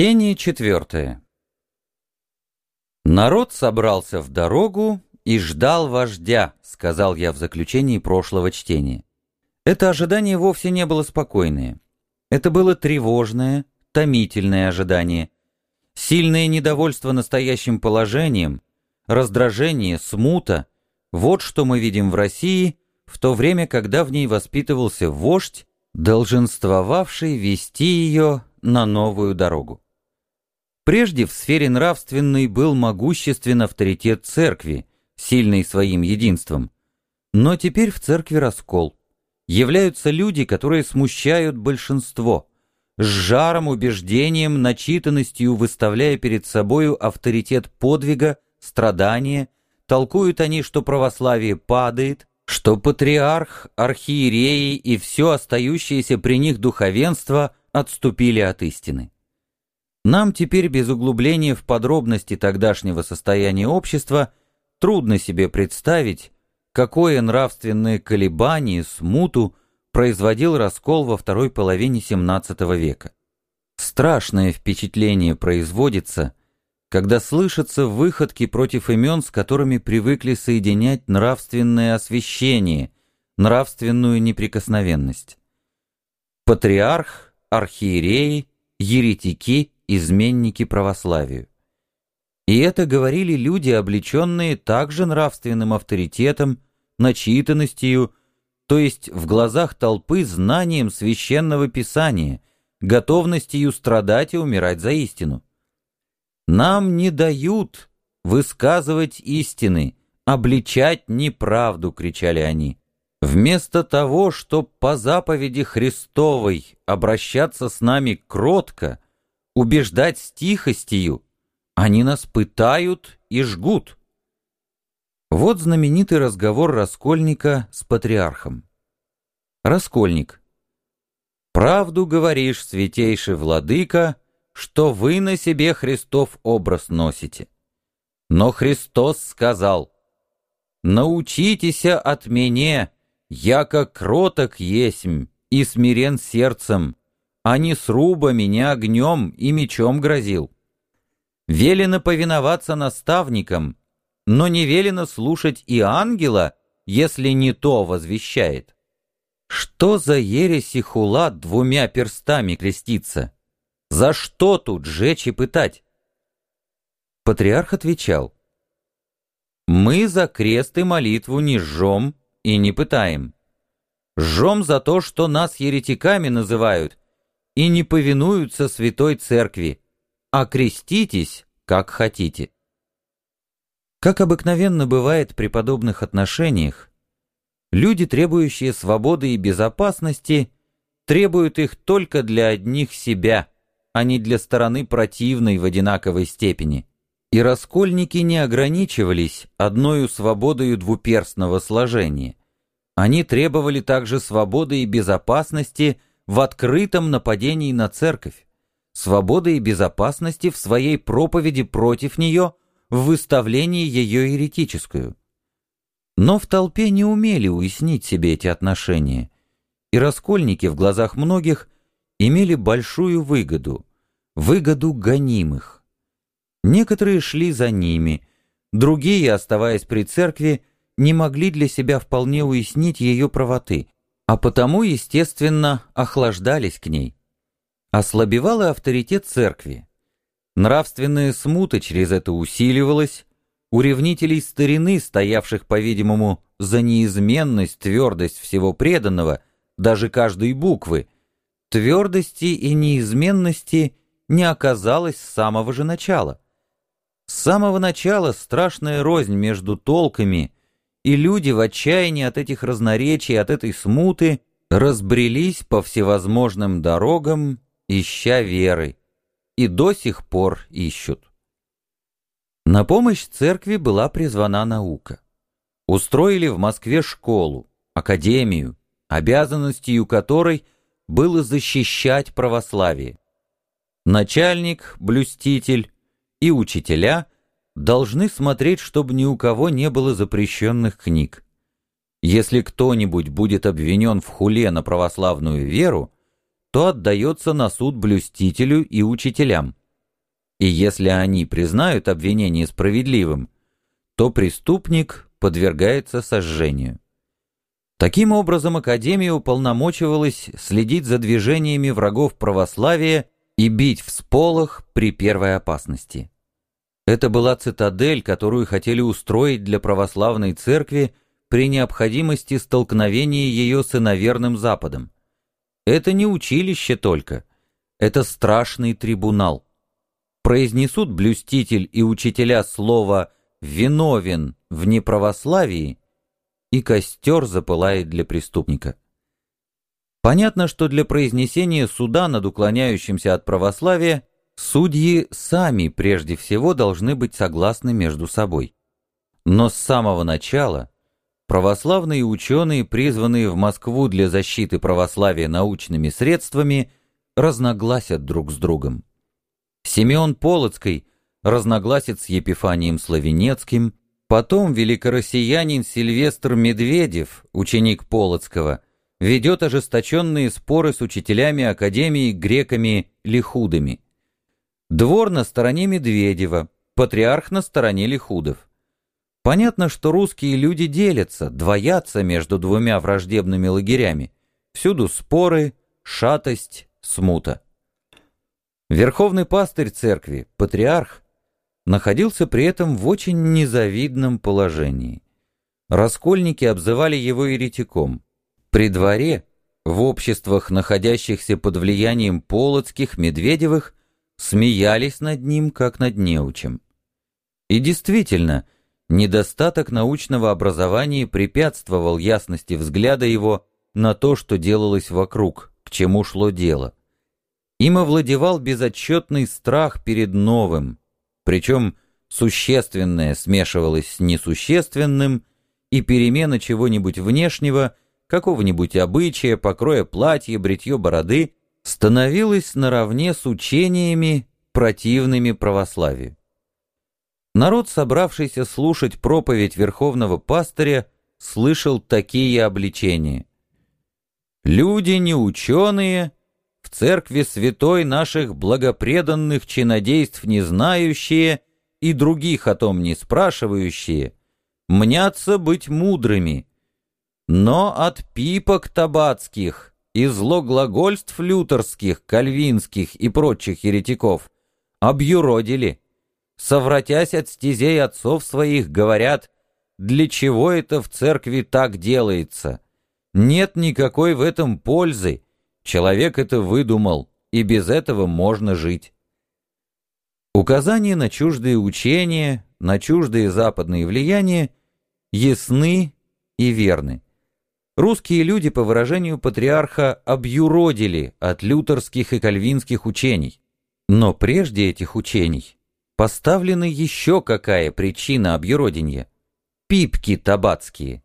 Чтение четвертое. Народ собрался в дорогу и ждал вождя, сказал я в заключении прошлого чтения. Это ожидание вовсе не было спокойное. Это было тревожное, томительное ожидание. Сильное недовольство настоящим положением, раздражение, смута — вот что мы видим в России, в то время, когда в ней воспитывался вождь, долженствовавший вести ее на новую дорогу. Прежде в сфере нравственной был могуществен авторитет церкви, сильный своим единством. Но теперь в церкви раскол. Являются люди, которые смущают большинство, с жаром, убеждением, начитанностью выставляя перед собою авторитет подвига, страдания, толкуют они, что православие падает, что патриарх, архиереи и все остающееся при них духовенство отступили от истины. Нам теперь без углубления в подробности тогдашнего состояния общества трудно себе представить, какое нравственное колебание, смуту производил раскол во второй половине XVII века. Страшное впечатление производится, когда слышатся выходки против имен, с которыми привыкли соединять нравственное освящение, нравственную неприкосновенность. Патриарх архиереи, еретики, изменники православию. И это говорили люди, облеченные также нравственным авторитетом, начитанностью, то есть в глазах толпы знанием священного писания, готовностью страдать и умирать за истину. Нам не дают высказывать истины, обличать неправду, кричали они. Вместо того, чтоб по заповеди Христовой обращаться с нами кротко, убеждать стихостью, они нас пытают и жгут. Вот знаменитый разговор Раскольника с патриархом. Раскольник. «Правду говоришь, святейший владыка, что вы на себе Христов образ носите. Но Христос сказал, «Научитесь от меня, Яко кроток есмь и смирен сердцем, а не сруба меня огнем и мечом грозил. Велено повиноваться наставникам, но не велено слушать и ангела, если не то возвещает. Что за ересь и хула двумя перстами креститься? За что тут жечь и пытать? Патриарх отвечал, «Мы за крест и молитву не жжем, и не пытаем. Жжем за то, что нас еретиками называют, и не повинуются святой церкви, а креститесь, как хотите. Как обыкновенно бывает при подобных отношениях, люди, требующие свободы и безопасности, требуют их только для одних себя, а не для стороны противной в одинаковой степени. И раскольники не ограничивались одною свободою двуперстного сложения. Они требовали также свободы и безопасности в открытом нападении на церковь, свободы и безопасности в своей проповеди против нее, в выставлении ее еретическую. Но в толпе не умели уяснить себе эти отношения, и раскольники в глазах многих имели большую выгоду, выгоду гонимых. Некоторые шли за ними, другие, оставаясь при церкви, не могли для себя вполне уяснить ее правоты, а потому, естественно, охлаждались к ней. Ослабевал и авторитет церкви. Нравственная смута через это усиливалась, у ревнителей старины, стоявших, по-видимому, за неизменность, твердость всего преданного, даже каждой буквы, твердости и неизменности не оказалось с самого же начала. С самого начала страшная рознь между толками, и люди в отчаянии от этих разноречий, от этой смуты, разбрелись по всевозможным дорогам, ища веры, и до сих пор ищут. На помощь церкви была призвана наука. Устроили в Москве школу, академию, обязанностью которой было защищать православие. Начальник, блюститель, и учителя должны смотреть, чтобы ни у кого не было запрещенных книг. Если кто-нибудь будет обвинен в хуле на православную веру, то отдается на суд блюстителю и учителям. и если они признают обвинение справедливым, то преступник подвергается сожжению. Таким образом, Академия уполномочивалась следить за движениями врагов православия и бить в сполох при первой опасности. Это была цитадель, которую хотели устроить для православной церкви при необходимости столкновения ее с иноверным Западом. Это не училище только, это страшный трибунал. Произнесут блюститель и учителя слово «виновен» в неправославии, и костер запылает для преступника. Понятно, что для произнесения суда над уклоняющимся от православия судьи сами прежде всего должны быть согласны между собой. Но с самого начала православные ученые, призванные в Москву для защиты православия научными средствами, разногласят друг с другом. Симеон Полоцкий разногласит с Епифанием Славенецким, потом великороссиянин Сильвестр Медведев, ученик Полоцкого, ведет ожесточенные споры с учителями Академии греками-лихудами. Двор на стороне Медведева, патриарх на стороне лихудов. Понятно, что русские люди делятся, двоятся между двумя враждебными лагерями. Всюду споры, шатость, смута. Верховный пастырь церкви, патриарх, находился при этом в очень незавидном положении. Раскольники обзывали его еретиком. При дворе, в обществах, находящихся под влиянием Полоцких, Медведевых, смеялись над ним, как над неучем. И действительно, недостаток научного образования препятствовал ясности взгляда его на то, что делалось вокруг, к чему шло дело. Им овладевал безотчетный страх перед новым, причем существенное смешивалось с несущественным, и перемена чего-нибудь внешнего, какого-нибудь обычая, покроя платья, бритье бороды, становилась наравне с учениями, противными православию. Народ, собравшийся слушать проповедь верховного пастыря, слышал такие обличения. «Люди неученые, в церкви святой наших благопреданных чинодейств не знающие и других о том не спрашивающие, мнятся быть мудрыми, но от пипок табацких и злоглагольств лютерских, кальвинских и прочих еретиков объюродили, совратясь от стезей отцов своих, говорят, для чего это в церкви так делается? Нет никакой в этом пользы, Человек это выдумал, и без этого можно жить. Указания на чуждые учения, на чуждые западные влияния ясны и верны. Русские люди, по выражению патриарха, объюродили от лютерских и кальвинских учений. Но прежде этих учений поставлена еще какая причина объюродения? Пипки табацкие.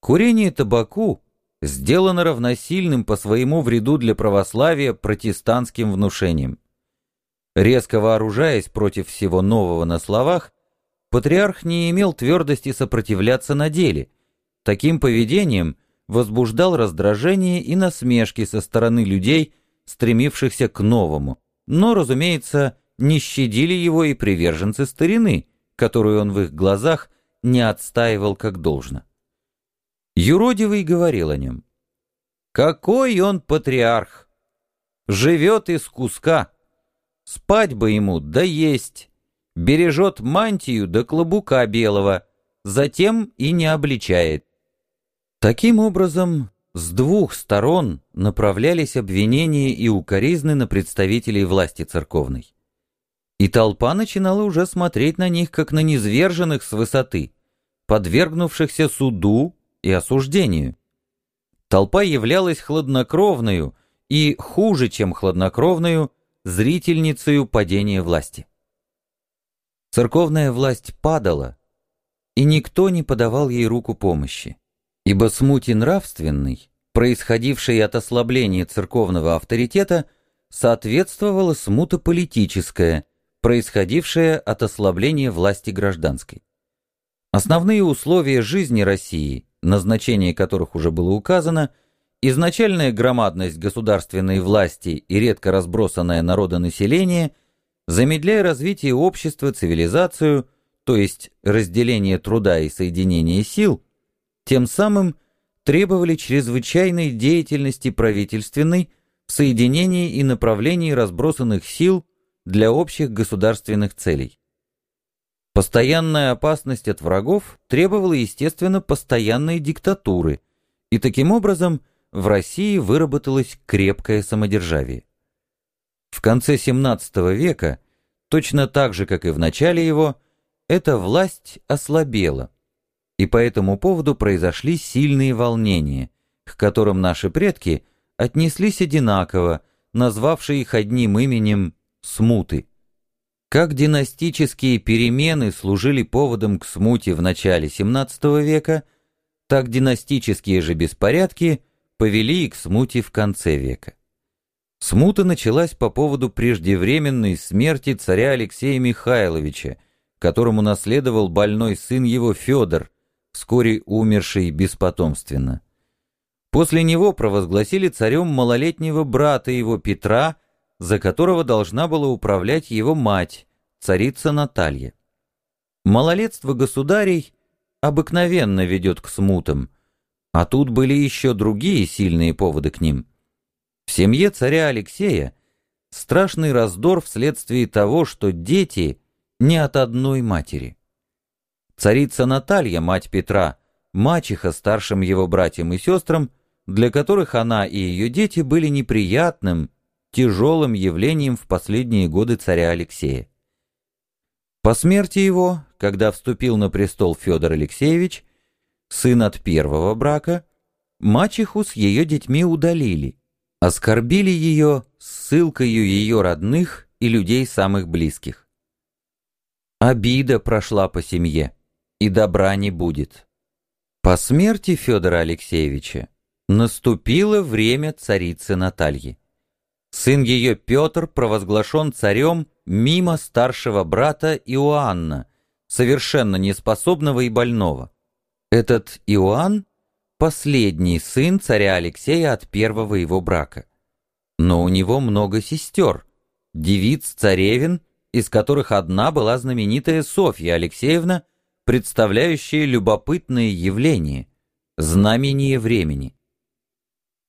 Курение табаку сделано равносильным по своему вреду для православия протестантским внушением. Резко вооружаясь против всего нового на словах, патриарх не имел твердости сопротивляться на деле. Таким поведением возбуждал раздражение и насмешки со стороны людей, стремившихся к новому, но, разумеется, не щадили его и приверженцы старины, которую он в их глазах не отстаивал как должно. Юродивый говорил о нем. Какой он патриарх! Живет из куска. Спать бы ему, да есть. Бережет мантию до клобука белого, затем и не обличает. Таким образом, с двух сторон направлялись обвинения и укоризны на представителей власти церковной. И толпа начинала уже смотреть на них, как на низверженных с высоты, подвергнувшихся суду и осуждению. Толпа являлась хладнокровную и, хуже, чем хладнокровную, зрительницею падения власти. Церковная власть падала, и никто не подавал ей руку помощи, ибо смути нравственной, происходившей от ослабления церковного авторитета, соответствовала смута политическая, происходившая от ослабления власти гражданской. Основные условия жизни России назначение которых уже было указано, изначальная громадность государственной власти и редко разбросанное народонаселение замедляя развитие общества, цивилизацию, то есть разделение труда и соединение сил, тем самым требовали чрезвычайной деятельности правительственной в соединении и направлении разбросанных сил для общих государственных целей. Постоянная опасность от врагов требовала, естественно, постоянной диктатуры, и таким образом в России выработалось крепкое самодержавие. В конце XVII века, точно так же, как и в начале его, эта власть ослабела, и по этому поводу произошли сильные волнения, к которым наши предки отнеслись одинаково, назвавшие их одним именем «смуты». Как династические перемены служили поводом к смуте в начале XVII века, так династические же беспорядки повели и к смуте в конце века. Смута началась по поводу преждевременной смерти царя Алексея Михайловича, которому наследовал больной сын его Федор, вскоре умерший беспотомственно. После него провозгласили царем малолетнего брата его Петра, за которого должна была управлять его мать, царица Наталья. Малолетство государей обыкновенно ведет к смутам, а тут были еще другие сильные поводы к ним. В семье царя Алексея страшный раздор вследствие того, что дети не от одной матери. Царица Наталья, мать Петра, мачеха старшим его братьям и сестрам, для которых она и ее дети были неприятным, тяжелым явлением в последние годы царя Алексея. По смерти его, когда вступил на престол Федор Алексеевич, сын от первого брака, мачеху с ее детьми удалили, оскорбили ее ссылкою ее родных и людей самых близких. Обида прошла по семье и добра не будет. По смерти Федора Алексеевича наступило время царицы Натальи. Сын ее Петр провозглашен царем мимо старшего брата Иоанна, совершенно неспособного и больного. Этот Иоанн – последний сын царя Алексея от первого его брака. Но у него много сестер, девиц царевин, из которых одна была знаменитая Софья Алексеевна, представляющие любопытное явление, знамение времени.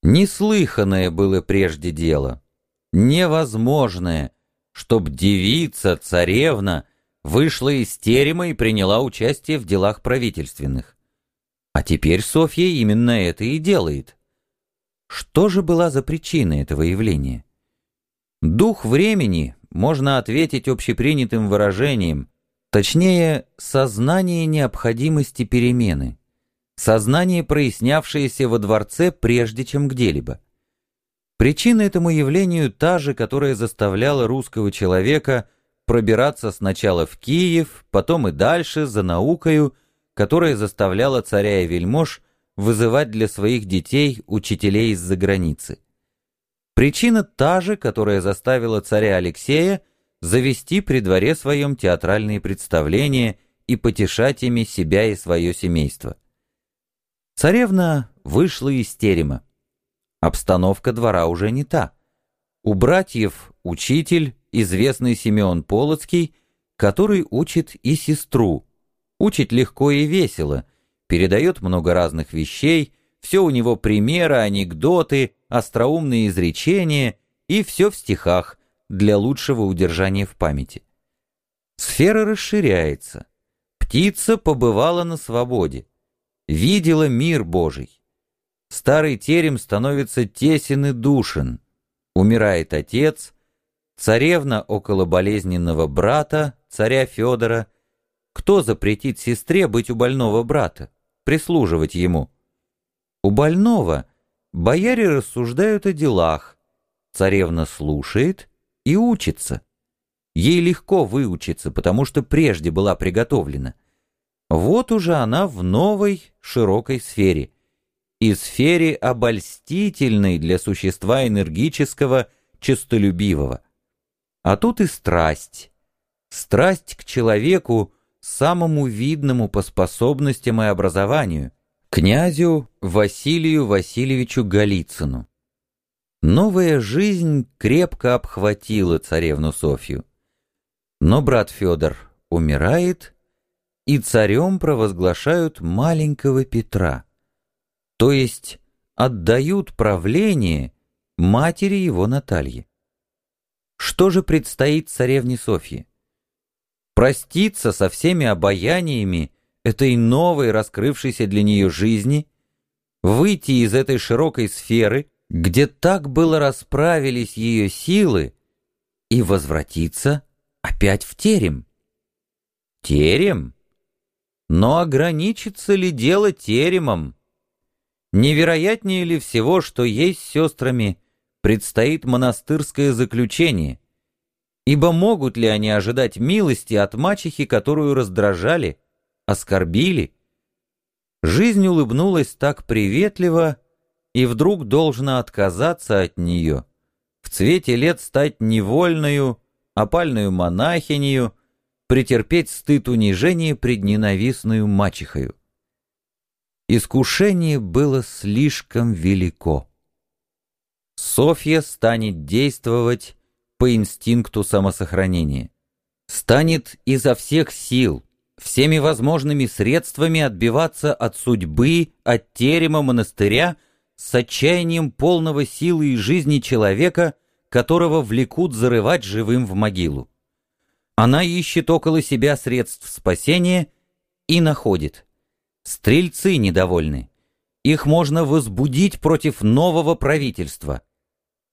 Неслыханное было прежде дело, невозможное, чтоб девица, царевна, вышла из терема и приняла участие в делах правительственных. А теперь Софья именно это и делает. Что же была за причина этого явления? Дух времени можно ответить общепринятым выражением, Точнее, сознание необходимости перемены. Сознание, прояснявшееся во дворце прежде, чем где-либо. Причина этому явлению та же, которая заставляла русского человека пробираться сначала в Киев, потом и дальше за наукою, которая заставляла царя и вельмож вызывать для своих детей учителей из-за границы. Причина та же, которая заставила царя Алексея завести при дворе своем театральные представления и потешать ими себя и свое семейство. Царевна вышла из терема. Обстановка двора уже не та. У братьев учитель, известный Симеон Полоцкий, который учит и сестру. Учит легко и весело, передает много разных вещей, все у него примеры, анекдоты, остроумные изречения, и все в стихах, для лучшего удержания в памяти. Сфера расширяется. Птица побывала на свободе. Видела мир Божий. Старый терем становится тесен и душен. Умирает отец, царевна около болезненного брата, царя Федора. Кто запретит сестре быть у больного брата, прислуживать ему? У больного бояре рассуждают о делах. Царевна слушает и учится. Ей легко выучиться, потому что прежде была приготовлена. Вот уже она в новой широкой сфере. И сфере обольстительной для существа энергического, честолюбивого. А тут и страсть. Страсть к человеку, самому видному по способностям и образованию, князю Василию Васильевичу Голицыну. Новая жизнь крепко обхватила царевну Софью. Но брат Федор умирает, и царем провозглашают маленького Петра, то есть отдают правление матери его Натальи. Что же предстоит царевне Софье? Проститься со всеми обаяниями этой новой раскрывшейся для нее жизни, выйти из этой широкой сферы, где так было расправились ее силы, и возвратиться опять в терем. Терем? Но ограничится ли дело теремом? Невероятнее ли всего, что ей с сестрами предстоит монастырское заключение? Ибо могут ли они ожидать милости от мачехи, которую раздражали, оскорбили? Жизнь улыбнулась так приветливо, и вдруг должна отказаться от нее, в цвете лет стать невольную, опальную монахинею, претерпеть стыд унижения пред ненавистную мачехою. Искушение было слишком велико. Софья станет действовать по инстинкту самосохранения. Станет изо всех сил, всеми возможными средствами отбиваться от судьбы, от терема монастыря, с отчаянием полного силы и жизни человека, которого влекут зарывать живым в могилу. Она ищет около себя средств спасения и находит. Стрельцы недовольны. Их можно возбудить против нового правительства.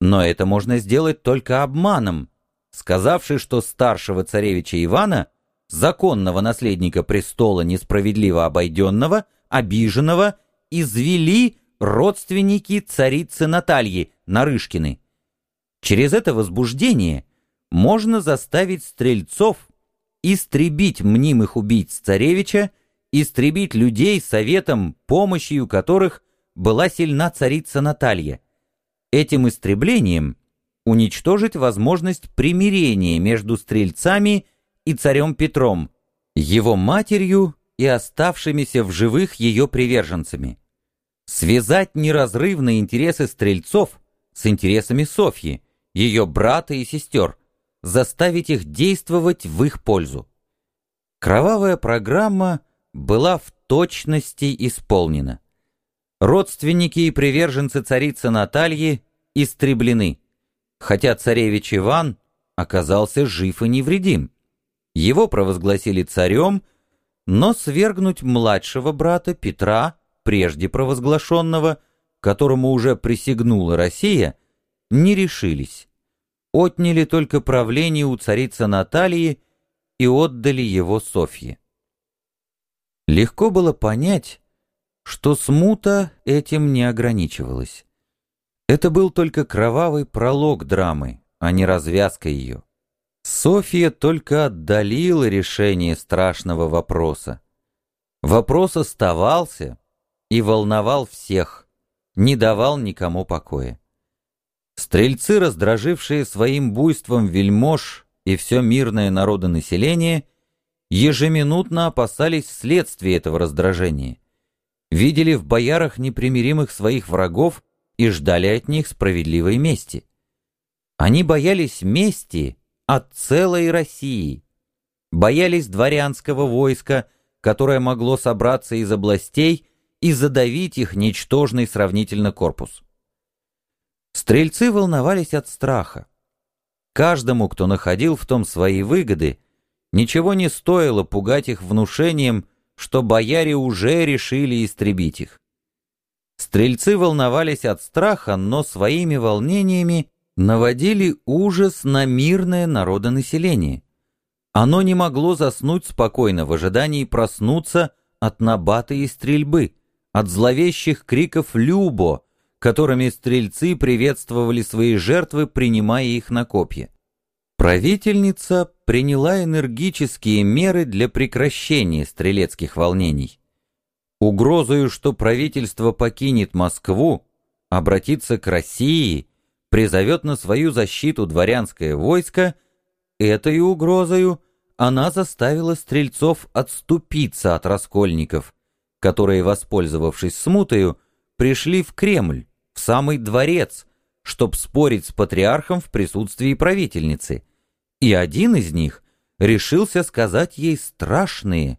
Но это можно сделать только обманом, сказавши, что старшего царевича Ивана, законного наследника престола несправедливо обойденного, обиженного, извели родственники царицы Натальи, Нарышкины. Через это возбуждение можно заставить стрельцов истребить мнимых убийц царевича, истребить людей советом, помощью которых была сильна царица Наталья. Этим истреблением уничтожить возможность примирения между стрельцами и царем Петром, его матерью и оставшимися в живых ее приверженцами. Связать неразрывные интересы стрельцов с интересами Софьи, ее брата и сестер, заставить их действовать в их пользу. Кровавая программа была в точности исполнена. Родственники и приверженцы царицы Натальи истреблены, хотя царевич Иван оказался жив и невредим. Его провозгласили царем, но свергнуть младшего брата Петра, прежде провозглашенного, которому уже присягнула Россия, не решились отняли только правление у царицы Натальи и отдали его Софье. Легко было понять, что смута этим не ограничивалась. Это был только кровавый пролог драмы, а не развязка ее. Софья только отдалила решение страшного вопроса. Вопрос оставался и волновал всех, не давал никому покоя. Стрельцы, раздражившие своим буйством вельмож и все мирное народонаселение, ежеминутно опасались следствия этого раздражения, видели в боярах непримиримых своих врагов и ждали от них справедливой мести. Они боялись мести от целой России, боялись дворянского войска, которое могло собраться из областей и задавить их ничтожный сравнительно корпус. Стрельцы волновались от страха. Каждому, кто находил в том свои выгоды, ничего не стоило пугать их внушением, что бояре уже решили истребить их. Стрельцы волновались от страха, но своими волнениями наводили ужас на мирное народонаселение. Оно не могло заснуть спокойно в ожидании проснуться от набата и стрельбы, от зловещих криков «Любо!», которыми стрельцы приветствовали свои жертвы, принимая их на копья. Правительница приняла энергические меры для прекращения стрелецких волнений. Угрозою, что правительство покинет Москву, обратится к России, призовет на свою защиту дворянское войско, этой угрозою она заставила стрельцов отступиться от раскольников, которые, воспользовавшись смутою, пришли в Кремль, в самый дворец, чтоб спорить с патриархом в присутствии правительницы. И один из них решился сказать ей страшные,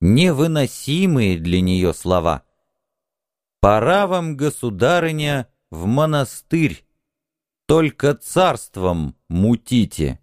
невыносимые для нее слова. «Пора вам, государыня, в монастырь, только царством мутите».